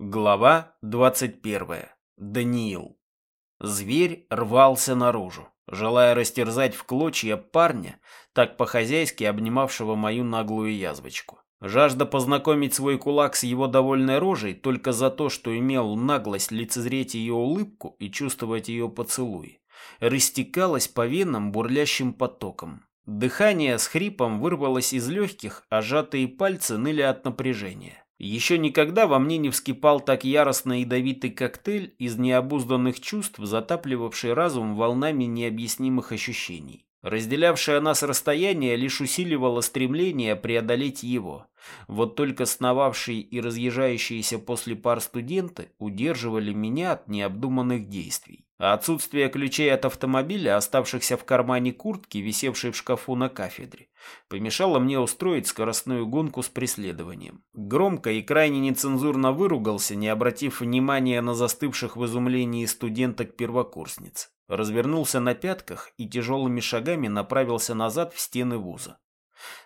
Глава 21. Даниил. Зверь рвался наружу, желая растерзать в клочья парня, так по-хозяйски обнимавшего мою наглую язвочку. Жажда познакомить свой кулак с его довольной рожей только за то, что имел наглость лицезреть ее улыбку и чувствовать ее поцелуй, растекалась по венам бурлящим потоком. Дыхание с хрипом вырвалось из легких, а сжатые пальцы ныли от напряжения. Еще никогда во мне не вскипал так яростно ядовитый коктейль из необузданных чувств, затапливавший разум волнами необъяснимых ощущений. Разделявшее нас расстояние лишь усиливало стремление преодолеть его. Вот только сновавшие и разъезжающиеся после пар студенты удерживали меня от необдуманных действий. А отсутствие ключей от автомобиля, оставшихся в кармане куртки, висевшей в шкафу на кафедре, помешало мне устроить скоростную гонку с преследованием. Громко и крайне нецензурно выругался, не обратив внимания на застывших в изумлении студенток-первокурсниц. Развернулся на пятках и тяжелыми шагами направился назад в стены вуза.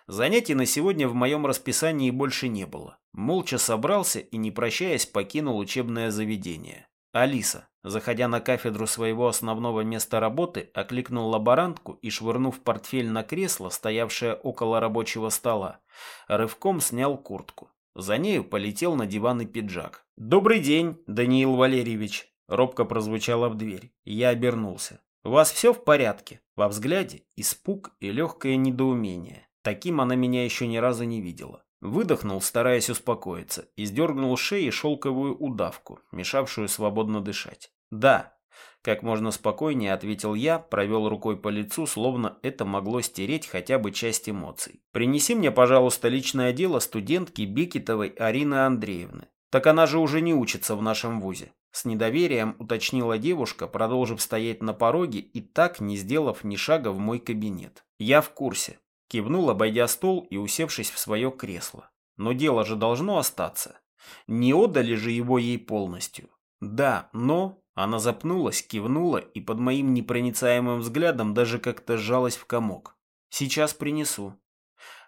Занятий на сегодня в моем расписании больше не было. Молча собрался и, не прощаясь, покинул учебное заведение. Алиса, заходя на кафедру своего основного места работы, окликнул лаборантку и, швырнув портфель на кресло, стоявшее около рабочего стола, рывком снял куртку. За нею полетел на диван и пиджак. «Добрый день, Даниил Валерьевич!» Робко прозвучало в дверь. Я обернулся. «У вас все в порядке?» Во взгляде испуг и легкое недоумение. Таким она меня еще ни разу не видела. Выдохнул, стараясь успокоиться, и сдергнул шеи шелковую удавку, мешавшую свободно дышать. «Да», — как можно спокойнее ответил я, провел рукой по лицу, словно это могло стереть хотя бы часть эмоций. «Принеси мне, пожалуйста, личное дело студентки Бекетовой Арины Андреевны. Так она же уже не учится в нашем вузе». С недоверием уточнила девушка, продолжив стоять на пороге и так не сделав ни шага в мой кабинет. «Я в курсе», Кивнул, обойдя стол и усевшись в свое кресло. Но дело же должно остаться. Не отдали же его ей полностью. Да, но... Она запнулась, кивнула и под моим непроницаемым взглядом даже как-то сжалась в комок. Сейчас принесу.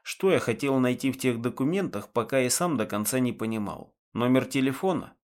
Что я хотел найти в тех документах, пока и сам до конца не понимал. Номер телефона?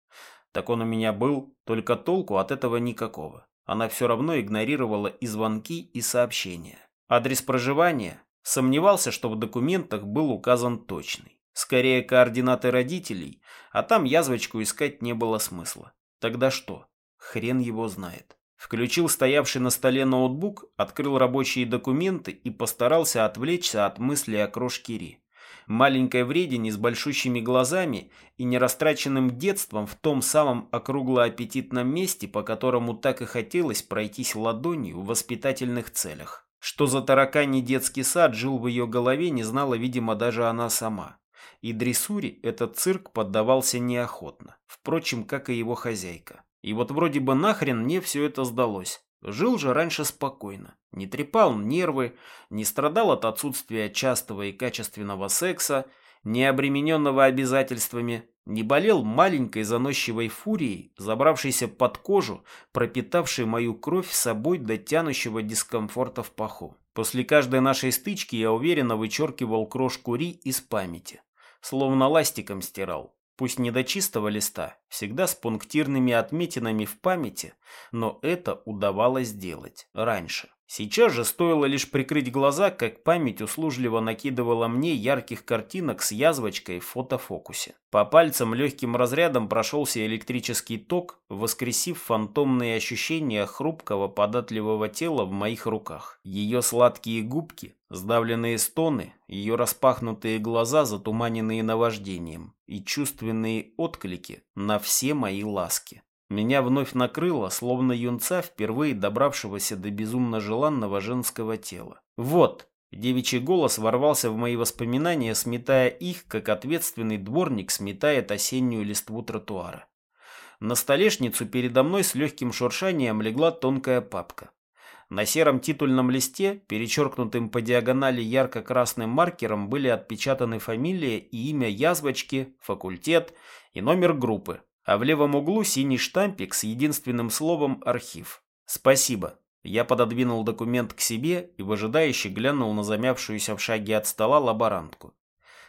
Так он у меня был, только толку от этого никакого. Она все равно игнорировала и звонки, и сообщения. Адрес проживания? Сомневался, что в документах был указан точный. Скорее координаты родителей, а там язвочку искать не было смысла. Тогда что? Хрен его знает. Включил стоявший на столе ноутбук, открыл рабочие документы и постарался отвлечься от мысли о крошке Ри. Маленькой вредине с большущими глазами и нерастраченным детством в том самом округло-аппетитном месте, по которому так и хотелось пройтись ладонью в воспитательных целях. Что за тараканий детский сад жил в ее голове, не знала, видимо, даже она сама. И дрессуре этот цирк поддавался неохотно, впрочем, как и его хозяйка. И вот вроде бы нахрен мне все это сдалось. Жил же раньше спокойно, не трепал нервы, не страдал от отсутствия частого и качественного секса, не обремененного обязательствами, не болел маленькой заносчивой фурией, забравшейся под кожу, пропитавшей мою кровь собой до тянущего дискомфорта в паху. После каждой нашей стычки я уверенно вычеркивал крошку Ри из памяти, словно ластиком стирал. Пусть не до чистого листа, всегда с пунктирными отметинами в памяти, но это удавалось сделать раньше. Сейчас же стоило лишь прикрыть глаза, как память услужливо накидывала мне ярких картинок с язвочкой в фотофокусе. По пальцам легким разрядом прошелся электрический ток, воскресив фантомные ощущения хрупкого податливого тела в моих руках. Ее сладкие губки, сдавленные стоны, ее распахнутые глаза, затуманенные наваждением, и чувственные отклики на все мои ласки. Меня вновь накрыло, словно юнца, впервые добравшегося до безумно желанного женского тела. Вот, девичий голос ворвался в мои воспоминания, сметая их, как ответственный дворник сметает осеннюю листву тротуара. На столешницу передо мной с легким шуршанием легла тонкая папка. На сером титульном листе, перечеркнутым по диагонали ярко-красным маркером, были отпечатаны фамилия и имя язвочки, факультет и номер группы, а в левом углу синий штампик с единственным словом «Архив». «Спасибо». Я пододвинул документ к себе и выжидающе глянул на замявшуюся в шаге от стола лаборантку.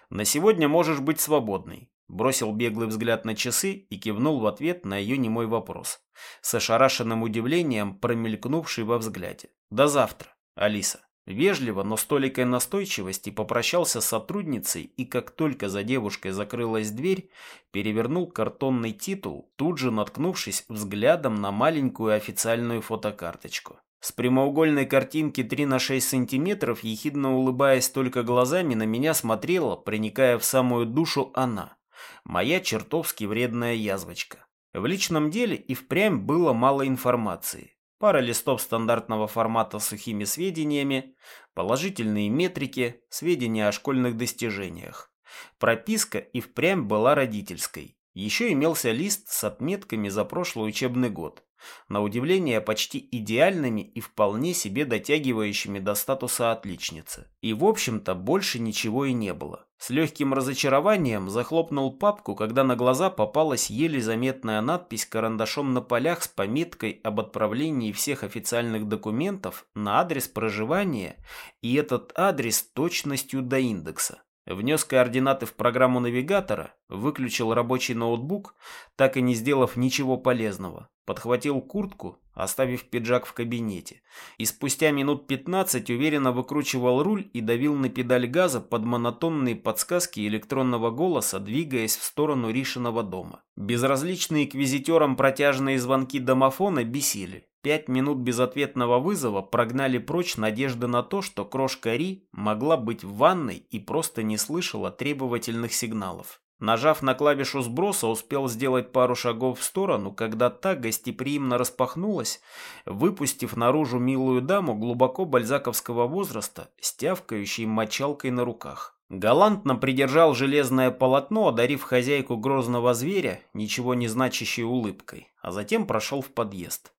«На сегодня можешь быть свободной. Бросил беглый взгляд на часы и кивнул в ответ на ее немой вопрос, с ошарашенным удивлением промелькнувший во взгляде. «До завтра, Алиса». Вежливо, но с толикой настойчивости попрощался с сотрудницей и как только за девушкой закрылась дверь, перевернул картонный титул, тут же наткнувшись взглядом на маленькую официальную фотокарточку. С прямоугольной картинки 3 на 6 сантиметров, ехидно улыбаясь только глазами, на меня смотрела, проникая в самую душу она. Моя чертовски вредная язвочка. В личном деле и впрямь было мало информации. Пара листов стандартного формата с сухими сведениями, положительные метрики, сведения о школьных достижениях. Прописка и впрямь была родительской. Еще имелся лист с отметками за прошлый учебный год на удивление почти идеальными и вполне себе дотягивающими до статуса отличницы. И в общем-то больше ничего и не было. С легким разочарованием захлопнул папку, когда на глаза попалась еле заметная надпись карандашом на полях с пометкой об отправлении всех официальных документов на адрес проживания и этот адрес точностью до индекса. Внес координаты в программу навигатора, выключил рабочий ноутбук, так и не сделав ничего полезного. Подхватил куртку, оставив пиджак в кабинете. И спустя минут 15 уверенно выкручивал руль и давил на педаль газа под монотонные подсказки электронного голоса, двигаясь в сторону Ришиного дома. Безразличные к визитерам протяжные звонки домофона бесили. Пять минут безответного вызова прогнали прочь надежды на то, что крошка Ри могла быть в ванной и просто не слышала требовательных сигналов. Нажав на клавишу сброса, успел сделать пару шагов в сторону, когда та гостеприимно распахнулась, выпустив наружу милую даму глубоко бальзаковского возраста с мочалкой на руках. Галантно придержал железное полотно, одарив хозяйку грозного зверя ничего не значащей улыбкой, а затем прошел в подъезд.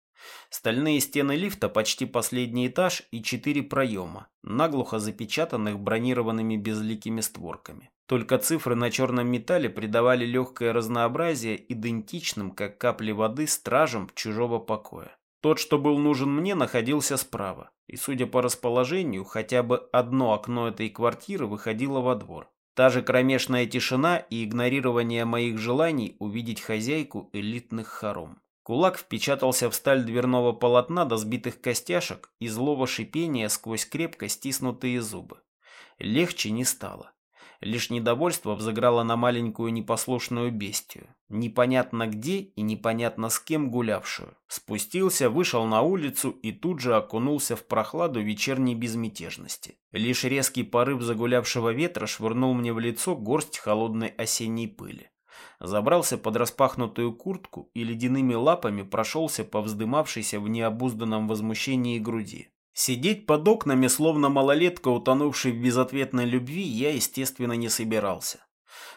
Стальные стены лифта почти последний этаж и четыре проема, наглухо запечатанных бронированными безликими створками. Только цифры на черном металле придавали легкое разнообразие идентичным, как капли воды, стражам чужого покоя. Тот, что был нужен мне, находился справа, и, судя по расположению, хотя бы одно окно этой квартиры выходило во двор. Та же кромешная тишина и игнорирование моих желаний увидеть хозяйку элитных хором. Кулак впечатался в сталь дверного полотна до сбитых костяшек и злого шипения сквозь крепко стиснутые зубы. Легче не стало. Лишь недовольство взыграло на маленькую непослушную бестию, непонятно где и непонятно с кем гулявшую. Спустился, вышел на улицу и тут же окунулся в прохладу вечерней безмятежности. Лишь резкий порыв загулявшего ветра швырнул мне в лицо горсть холодной осенней пыли забрался под распахнутую куртку и ледяными лапами прошелся по вздымавшейся в необузданном возмущении груди. Сидеть под окнами, словно малолетка, утонувший в безответной любви, я, естественно, не собирался.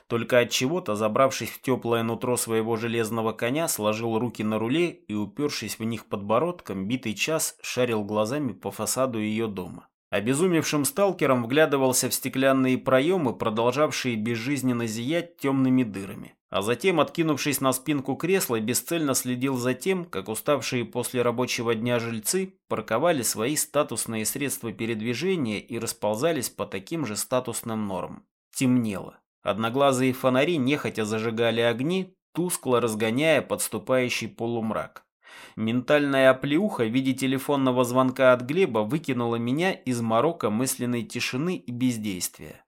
Только от чего-то, забравшись в теплое нутро своего железного коня, сложил руки на руле и, упершись в них подбородком, битый час шарил глазами по фасаду ее дома. Обезумевшим сталкером вглядывался в стеклянные проемы, продолжавшие безжизненно зиять темными дырами. А затем, откинувшись на спинку кресла, бесцельно следил за тем, как уставшие после рабочего дня жильцы парковали свои статусные средства передвижения и расползались по таким же статусным нормам. Темнело. Одноглазые фонари нехотя зажигали огни, тускло разгоняя подступающий полумрак. Ментальная оплеуха в виде телефонного звонка от Глеба выкинула меня из морока мысленной тишины и бездействия.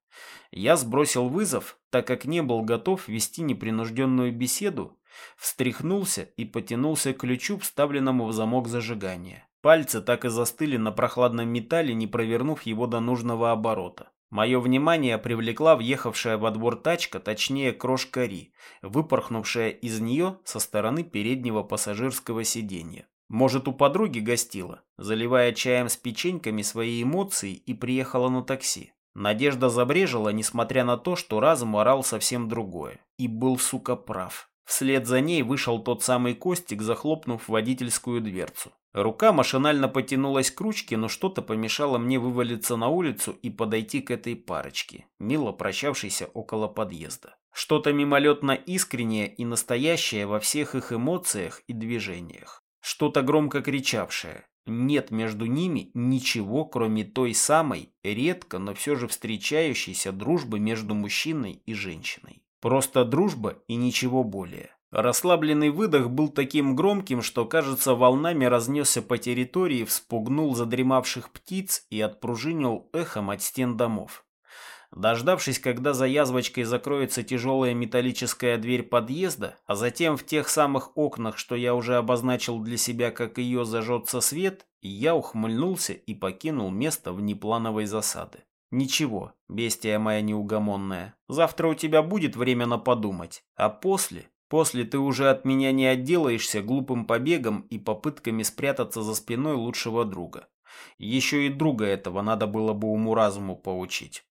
Я сбросил вызов, так как не был готов вести непринужденную беседу, встряхнулся и потянулся к ключу, вставленному в замок зажигания. Пальцы так и застыли на прохладном металле, не провернув его до нужного оборота. Мое внимание привлекла въехавшая во двор тачка, точнее крошка Ри, выпорхнувшая из нее со стороны переднего пассажирского сиденья. Может, у подруги гостила, заливая чаем с печеньками свои эмоции и приехала на такси. Надежда забрежила, несмотря на то, что разум орал совсем другое. И был, сука, прав. Вслед за ней вышел тот самый Костик, захлопнув водительскую дверцу. Рука машинально потянулась к ручке, но что-то помешало мне вывалиться на улицу и подойти к этой парочке, мило прощавшейся около подъезда. Что-то мимолетно искреннее и настоящее во всех их эмоциях и движениях. Что-то громко кричавшее. Нет между ними ничего, кроме той самой, редко, но все же встречающейся дружбы между мужчиной и женщиной. Просто дружба и ничего более. Расслабленный выдох был таким громким, что, кажется, волнами разнесся по территории, вспугнул задремавших птиц и отпружинил эхом от стен домов. Дождавшись, когда за язвочкой закроется тяжелая металлическая дверь подъезда, а затем в тех самых окнах, что я уже обозначил для себя, как ее зажжется свет, я ухмыльнулся и покинул место внеплановой засады. Ничего, бестия моя неугомонная, завтра у тебя будет время на подумать, а после После ты уже от меня не отделаешься глупым побегом и попытками спрятаться за спиной лучшего друга. Еще и друга этого надо было бы уму-разуму поучить.